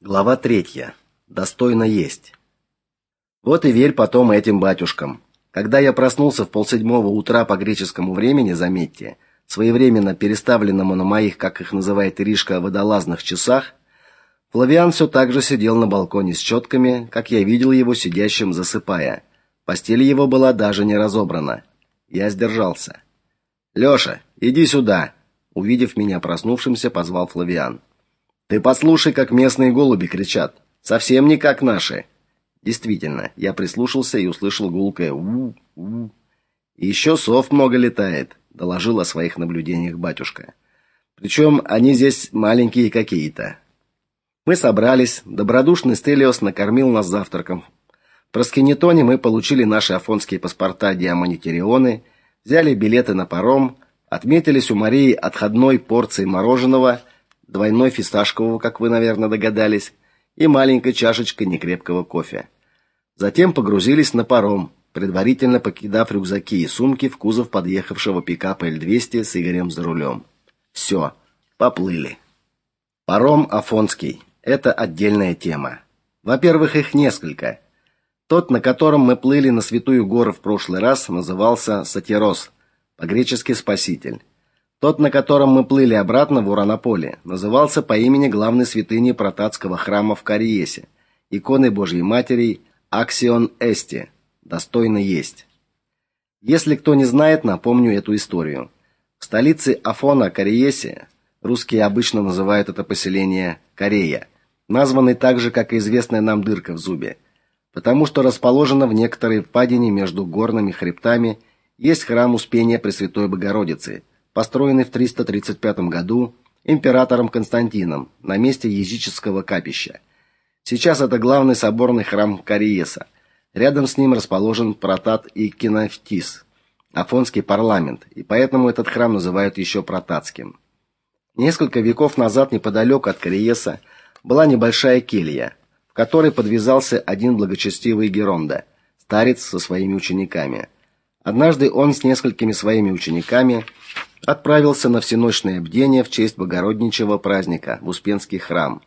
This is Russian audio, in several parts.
Глава третья. Достойно есть. Вот и верь потом этим батюшкам. Когда я проснулся в полседьмого утра по греческому времени, заметьте, своевременно переставленному на моих, как их называет Иришка, водолазных часах, Флавиан все так же сидел на балконе с четками, как я видел его сидящим, засыпая. Постель его была даже не разобрана. Я сдержался. Лёша, иди сюда, увидев меня проснувшимся, позвал Флавиан. Ты послушай, как местные голуби кричат. Совсем не как наши. Действительно, я прислушался и услышал гулкое у-у. И еще сов много летает, доложил о своих наблюдениях батюшка. Причем они здесь маленькие какие-то. Мы собрались, добродушный Стелиос накормил нас завтраком. В Проскинетоне мы получили наши афонские паспорта Диамонитерионы, взяли билеты на паром, отметились у Марии отходной порцией мороженого – двойной фисташкового, как вы, наверное, догадались, и маленькой чашечкой некрепкого кофе. Затем погрузились на паром, предварительно покидав рюкзаки и сумки в кузов подъехавшего пикапа Л200 с Игорем за рулем. Все, поплыли. Паром Афонский это отдельная тема. Во-первых, их несколько. Тот, на котором мы плыли на Святую гору в прошлый раз, назывался Сатирос, по-гречески спаситель. Тот, на котором мы плыли обратно в Уранополе, назывался по имени главной святыни протатского храма в Кариесе, иконы Божьей Матери Аксион Эсти, достойно есть. Если кто не знает, напомню эту историю. В столице Афона, Кариесе, русские обычно называют это поселение Корея, названный так же, как и известная нам дырка в зубе, потому что расположена в некоторой впадине между горными хребтами, есть храм Успения Пресвятой Богородицы – построенный в 335 году императором Константином на месте языческого капища. Сейчас это главный соборный храм Кариеса. Рядом с ним расположен Протат и Кинофтис, афонский парламент, и поэтому этот храм называют еще протатским. Несколько веков назад неподалеку от Кариеса была небольшая келья, в которой подвязался один благочестивый Геронда, старец со своими учениками. Однажды он с несколькими своими учениками отправился на всеночное бдение в честь Богородничего праздника в Успенский храм.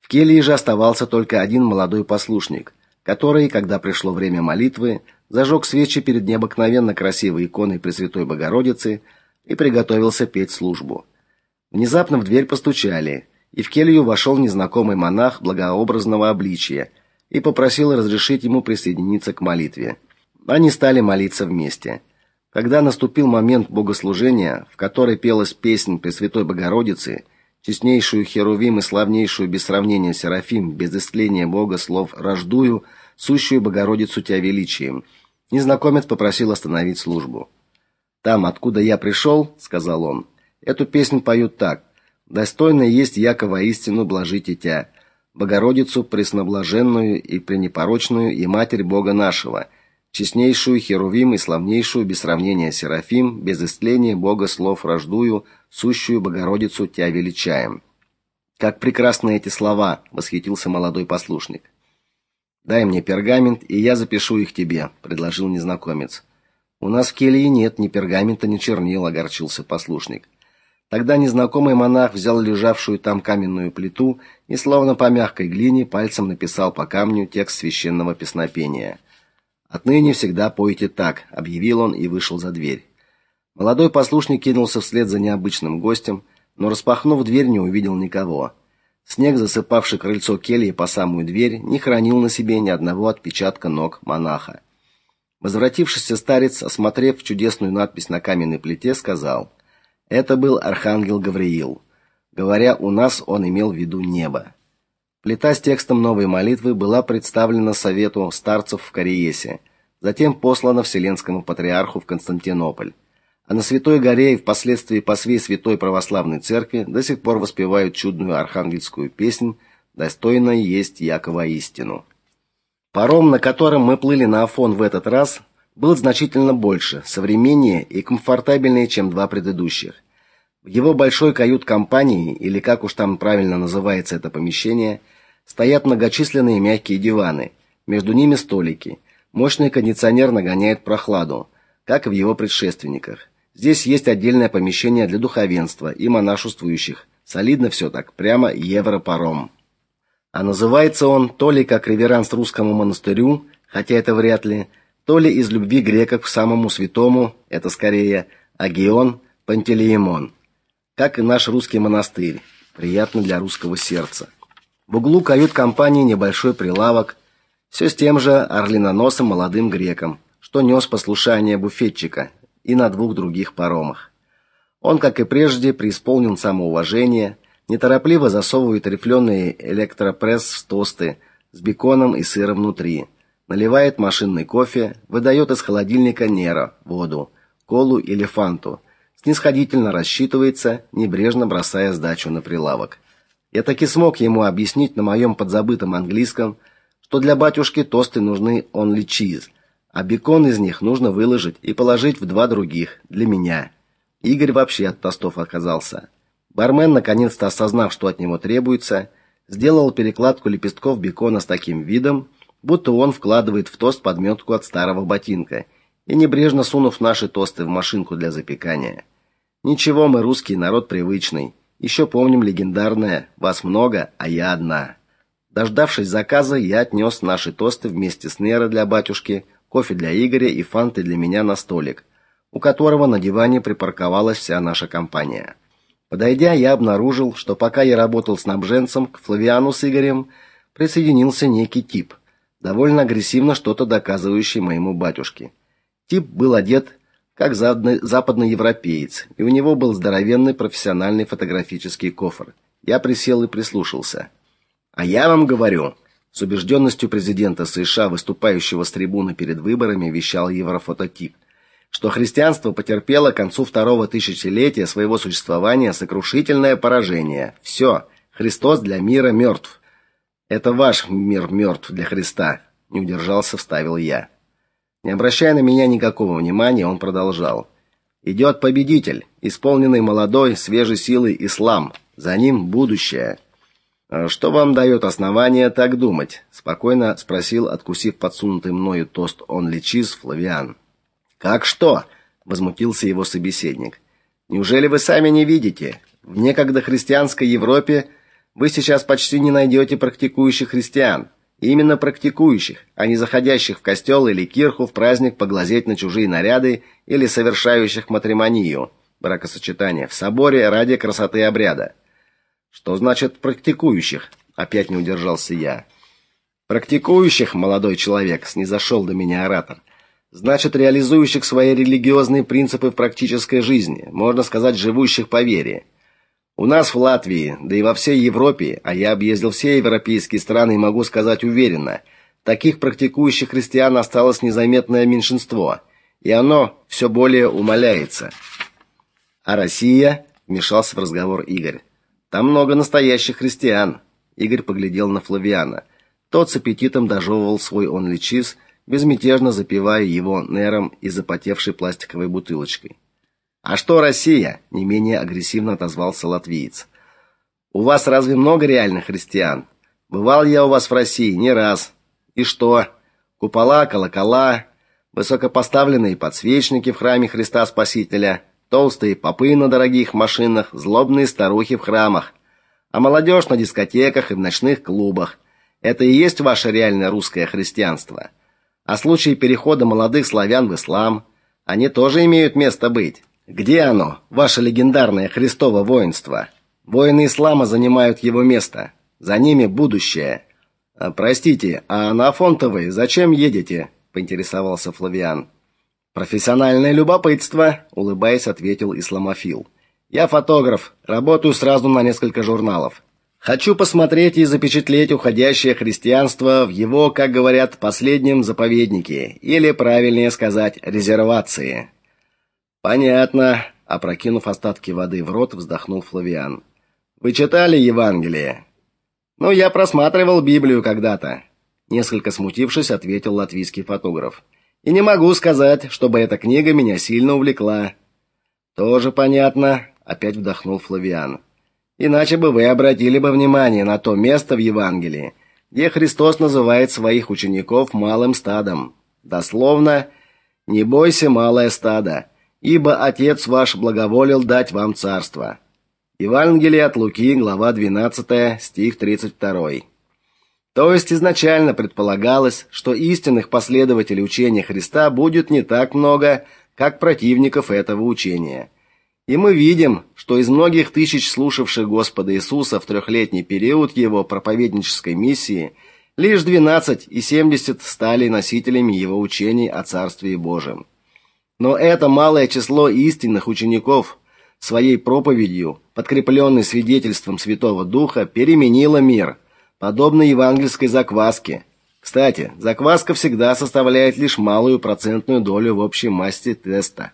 В келье же оставался только один молодой послушник, который, когда пришло время молитвы, зажег свечи перед необыкновенно красивой иконой Пресвятой Богородицы и приготовился петь службу. Внезапно в дверь постучали, и в келью вошел незнакомый монах благообразного обличия и попросил разрешить ему присоединиться к молитве. Они стали молиться вместе. Когда наступил момент богослужения, в которой пелась песнь Пресвятой Богородицы, честнейшую Херувим и славнейшую без сравнения Серафим, без истления Бога слов рождую, сущую Богородицу тебя величием, незнакомец попросил остановить службу. Там, откуда я пришел, сказал он. Эту песню поют так: Достойно есть Якова истину блажите тя, Богородицу пресноблаженную и пренепорочную и матерь Бога нашего честнейшую Херувим и славнейшую без сравнения Серафим, без истления Бога слов рождую, сущую Богородицу тебя величаем. Как прекрасны эти слова, восхитился молодой послушник. Дай мне пергамент, и я запишу их тебе, предложил незнакомец. У нас в келье нет ни пергамента, ни чернил, огорчился послушник. Тогда незнакомый монах взял лежавшую там каменную плиту и словно по мягкой глине пальцем написал по камню текст священного песнопения. Отныне всегда пойте так, объявил он и вышел за дверь. Молодой послушник кинулся вслед за необычным гостем, но распахнув дверь, не увидел никого. Снег, засыпавший крыльцо кельи по самую дверь, не хранил на себе ни одного отпечатка ног монаха. Возвратившийся старец, осмотрев чудесную надпись на каменной плите, сказал: "Это был архангел Гавриил. Говоря у нас, он имел в виду небо". Плита с текстом новой молитвы была представлена совету старцев в Кариесе, затем послана Вселенскому патриарху в Константинополь. А на Святой горе и впоследствии по всей Святой Православной Церкви до сих пор воспевают чудную архангельскую песнь «Достойно есть Якова истину». Паром, на котором мы плыли на Афон в этот раз, был значительно больше, современнее и комфортабельнее, чем два предыдущих. В его большой кают-компании, или как уж там правильно называется это помещение – Стоят многочисленные мягкие диваны, между ними столики. Мощный кондиционер нагоняет прохладу, как и в его предшественниках. Здесь есть отдельное помещение для духовенства и монашествующих. Солидно все так, прямо европаром. А называется он то ли как реверанс русскому монастырю, хотя это вряд ли, то ли из любви греков к самому святому, это скорее Агион Пантелеимон. Как и наш русский монастырь, приятно для русского сердца. В углу кают-компании небольшой прилавок, все с тем же орлиноносым молодым греком, что нес послушание буфетчика и на двух других паромах. Он, как и прежде, преисполнен самоуважения, неторопливо засовывает рифленый электропресс в тосты с беконом и сыром внутри, наливает машинный кофе, выдает из холодильника Неро воду, колу или фанту, снисходительно рассчитывается, небрежно бросая сдачу на прилавок. Я таки смог ему объяснить на моем подзабытом английском, что для батюшки тосты нужны only cheese, а бекон из них нужно выложить и положить в два других для меня. Игорь вообще от тостов отказался. Бармен, наконец-то осознав, что от него требуется, сделал перекладку лепестков бекона с таким видом, будто он вкладывает в тост подметку от старого ботинка, и небрежно сунув наши тосты в машинку для запекания. Ничего, мы русский народ привычный. Еще помним легендарное «Вас много, а я одна». Дождавшись заказа, я отнес наши тосты вместе с Неро для батюшки, кофе для Игоря и фанты для меня на столик – у которого на диване припарковалась вся наша компания. Подойдя, я обнаружил, что пока я работал снабженцем, к Флавиану с Игорем присоединился некий тип, довольно агрессивно что-то доказывающий моему батюшке. Тип был одет как западный европеец, и у него был здоровенный профессиональный фотографический кофр. Я присел и прислушался. А я вам говорю, с убежденностью президента США, выступающего с трибуны перед выборами, вещал еврофототип что христианство потерпело к концу второго тысячелетия своего существования сокрушительное поражение. Все, Христос для мира мертв. Это ваш мир мертв для Христа, не удержался, вставил я. Не обращая на меня никакого внимания, он продолжал: «Идет победитель, исполненный молодой, свежей силой ислам. За ним будущее. «А что вам дает основание так думать? спокойно спросил, откусив подсунутый мною тост он личиз Флавиан. Как что? возмутился его собеседник. Неужели вы сами не видите? В некогда христианской Европе вы сейчас почти не найдете практикующих христиан. Именно практикующих, а не заходящих в костел или кирху в праздник поглазеть на чужие наряды или совершающих матримонию, бракосочетание в соборе ради красоты обряда. Что значит практикующих? Опять не удержался я. Практикующих, молодой человек, снизошел до меня оратор значит реализующих свои религиозные принципы в практической жизни, можно сказать, живущих по вере. У нас в Латвии, да и во всей Европе, а я объездил все европейские страны и могу сказать уверенно, таких практикующих христиан осталось незаметное меньшинство, и оно все более умаляется. А Россия, вмешался в разговор Игорь. Там много настоящих христиан. Игорь поглядел на Флавиана. Тот с аппетитом дожевывал свой онли чиз безмятежно запивая его нером и запотевшей пластиковой бутылочкой. А что Россия? не менее агрессивно отозвался латвиец. У вас разве много реальных христиан? Бывал я у вас в России не раз. И что? Купола, колокола, высокопоставленные подсвечники в храме Христа Спасителя, толстые попы на дорогих машинах, злобные старухи в храмах, а молодежь на дискотеках и в ночных клубах. Это и есть ваше реальное русское христианство. А случаи перехода молодых славян в ислам, они тоже имеют место быть. Где оно, ваше легендарное Христово воинство? Воины ислама занимают его место. За ними будущее. А, простите, а на Афонтовой зачем едете? поинтересовался Флавиан. Профессиональное любопытство, улыбаясь, ответил исламофил. Я фотограф, работаю сразу на несколько журналов. Хочу посмотреть и запечатлеть уходящее христианство в его, как говорят, последнем заповеднике, или правильнее сказать, резервации. Понятно, опрокинув остатки воды в рот, вздохнул Флавиан. Вы читали Евангелие? Ну, я просматривал Библию когда-то, несколько смутившись, ответил латвийский фотограф. И не могу сказать, чтобы эта книга меня сильно увлекла. Тоже понятно, опять вдохнул Флавиан. Иначе бы вы обратили бы внимание на то место в Евангелии, где Христос называет своих учеников малым стадом. Дословно: "Не бойся, малое стадо, ибо Отец ваш благоволил дать вам царство". Евангелие от Луки, глава 12, стих 32. То есть изначально предполагалось, что истинных последователей учения Христа будет не так много, как противников этого учения. И мы видим, что из многих тысяч слушавших Господа Иисуса в трехлетний период его проповеднической миссии лишь 12 и 70 стали носителями его учений о Царстве Божьем. Но это малое число истинных учеников своей проповедью, подкрепленной свидетельством Святого Духа, переменило мир – подобно евангельской закваске. Кстати, закваска всегда составляет лишь малую процентную долю в общей массе теста.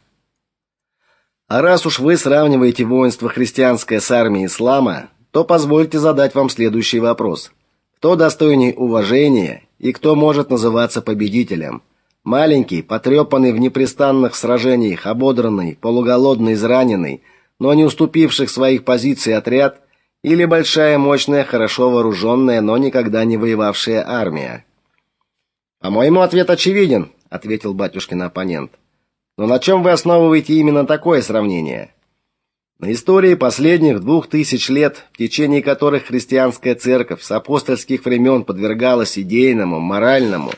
А раз уж вы сравниваете воинство христианское с армией ислама, то позвольте задать вам следующий вопрос. Кто достойней уважения и кто может называться победителем? Маленький, потрепанный в непрестанных сражениях, ободранный, полуголодный, израненный, но не уступивших своих позиций отряд – или большая, мощная, хорошо вооруженная, но никогда не воевавшая армия? По-моему, ответ очевиден, ответил батюшкин оппонент. Но на чем вы основываете именно такое сравнение? На истории последних двух тысяч лет, в течение которых христианская церковь с апостольских времен подвергалась идейному, моральному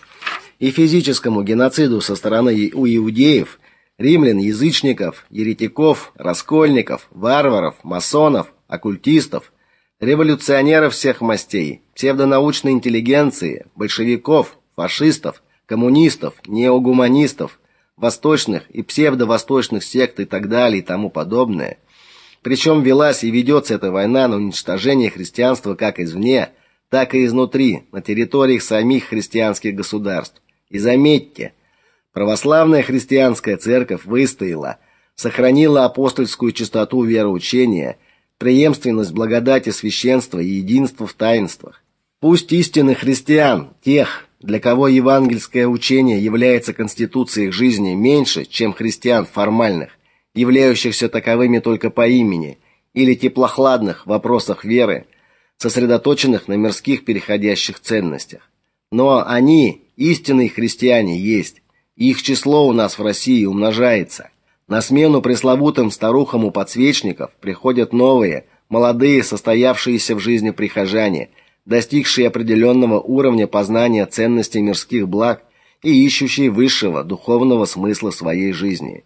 и физическому геноциду со стороны у иудеев, римлян, язычников, еретиков, раскольников, варваров, масонов, оккультистов, революционеров всех мастей, псевдонаучной интеллигенции, большевиков, фашистов, коммунистов, неогуманистов, восточных и псевдовосточных сект и так далее и тому подобное. Причем велась и ведется эта война на уничтожение христианства как извне, так и изнутри, на территориях самих христианских государств. И заметьте, православная христианская церковь выстояла, сохранила апостольскую чистоту вероучения – преемственность благодати священства и единства в таинствах. Пусть истинных христиан, тех, для кого евангельское учение является конституцией их жизни, меньше, чем христиан формальных, являющихся таковыми только по имени, или теплохладных в вопросах веры, сосредоточенных на мирских переходящих ценностях. Но они, истинные христиане, есть, их число у нас в России умножается. На смену пресловутым старухам у подсвечников приходят новые, молодые, состоявшиеся в жизни прихожане, достигшие определенного уровня познания ценностей мирских благ и ищущие высшего духовного смысла своей жизни.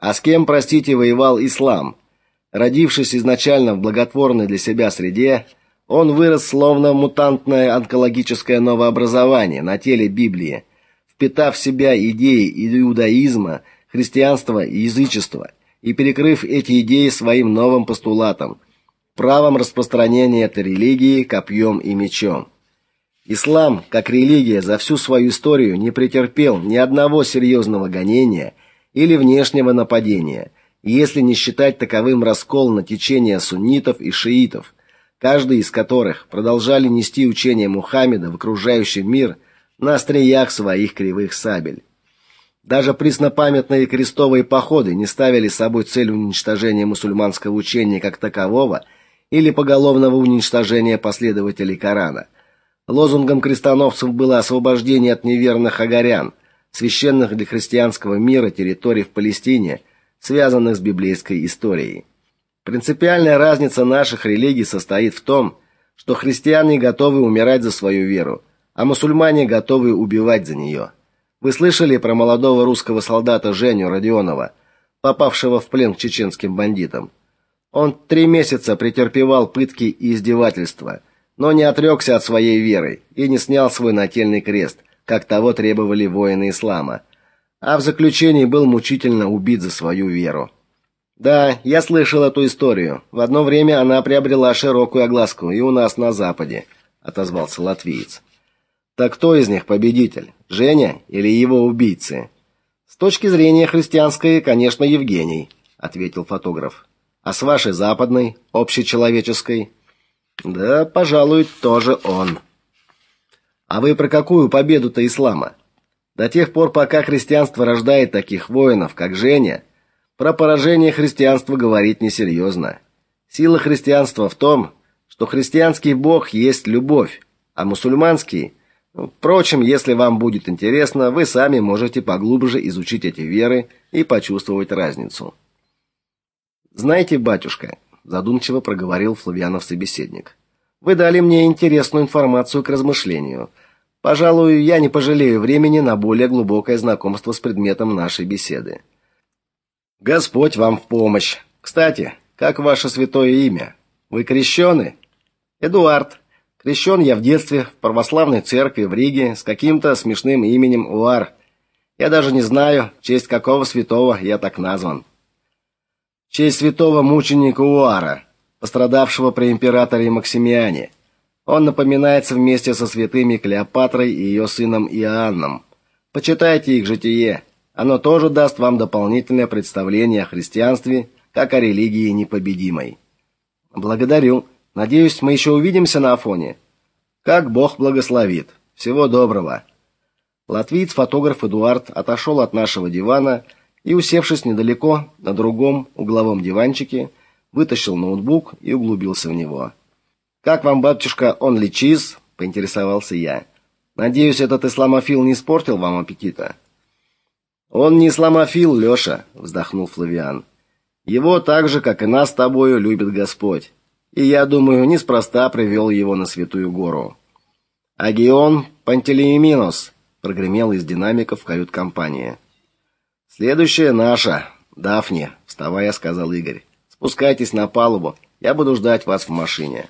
А с кем, простите, воевал ислам? Родившись изначально в благотворной для себя среде, он вырос словно мутантное онкологическое новообразование на теле Библии, впитав в себя идеи иудаизма христианства и язычества и перекрыв эти идеи своим новым постулатом правом распространения этой религии копьем и мечом. Ислам, как религия, за всю свою историю не претерпел ни одного серьезного гонения или внешнего нападения, если не считать таковым раскол на течение суннитов и шиитов, каждый из которых продолжали нести учение Мухаммеда в окружающий мир на остриях своих кривых сабель. Даже преснопамятные крестовые походы не ставили собой цель уничтожения мусульманского учения как такового или поголовного уничтожения последователей Корана. Лозунгом крестоносцев было освобождение от неверных агарян, священных для христианского мира территорий в Палестине, связанных с библейской историей. Принципиальная разница наших религий состоит в том, что христиане готовы умирать за свою веру, а мусульмане готовы убивать за нее. Вы слышали про молодого русского солдата Женю Родионова, попавшего в плен к чеченским бандитам? Он три месяца претерпевал пытки и издевательства, но не отрекся от своей веры и не снял свой нательный крест, как того требовали воины ислама, а в заключении был мучительно убит за свою веру. Да, я слышал эту историю. В одно время она приобрела широкую огласку и у нас на западе, отозвался латвиец. Так кто из них победитель? Женя или его убийцы? С точки зрения христианской, конечно, Евгений, ответил фотограф. А с вашей западной, общечеловеческой? Да, пожалуй, тоже он. А вы про какую победу-то ислама? До тех пор, пока христианство рождает таких воинов, как Женя, про поражение христианства говорить несерьезно. Сила христианства в том, что христианский бог есть любовь, а мусульманский Впрочем, если вам будет интересно, вы сами можете поглубже изучить эти веры и почувствовать разницу. Знаете, батюшка, задумчиво проговорил Флавианов собеседник. Вы дали мне интересную информацию к размышлению. Пожалуй, я не пожалею времени на более глубокое знакомство с предметом нашей беседы. Господь вам в помощь. Кстати, как ваше святое имя? Вы крещены? Эдуард. Крещен я в детстве в православной церкви в Риге с каким-то смешным именем Уар. Я даже не знаю, в честь какого святого я так назван. В честь святого мученика Уара, пострадавшего при императоре Максимиане. Он напоминается вместе со святыми Клеопатрой и ее сыном Иоанном. Почитайте их житие. Оно тоже даст вам дополнительное представление о христианстве, как о религии непобедимой. Благодарю. Надеюсь, мы еще увидимся на Афоне. Как Бог благословит. Всего доброго. Латвиец-фотограф Эдуард отошел от нашего дивана и, усевшись недалеко на другом угловом диванчике, вытащил ноутбук и углубился в него. Как вам, батюшка, он поинтересовался я. Надеюсь, этот исламофил не испортил вам аппетита. Он не исламофил, Лёша, вздохнул Флавиан. Его так же, как и нас с тобою, любит Господь. И я думаю, неспроста привел его на Святую Гору. Агион Пантелеиминос прогремел из динамиков кают-компании. Следующая наша, Дафни, вставая, сказал Игорь. Спускайтесь на палубу. Я буду ждать вас в машине.